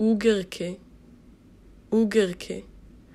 Ugerke, Ugerke.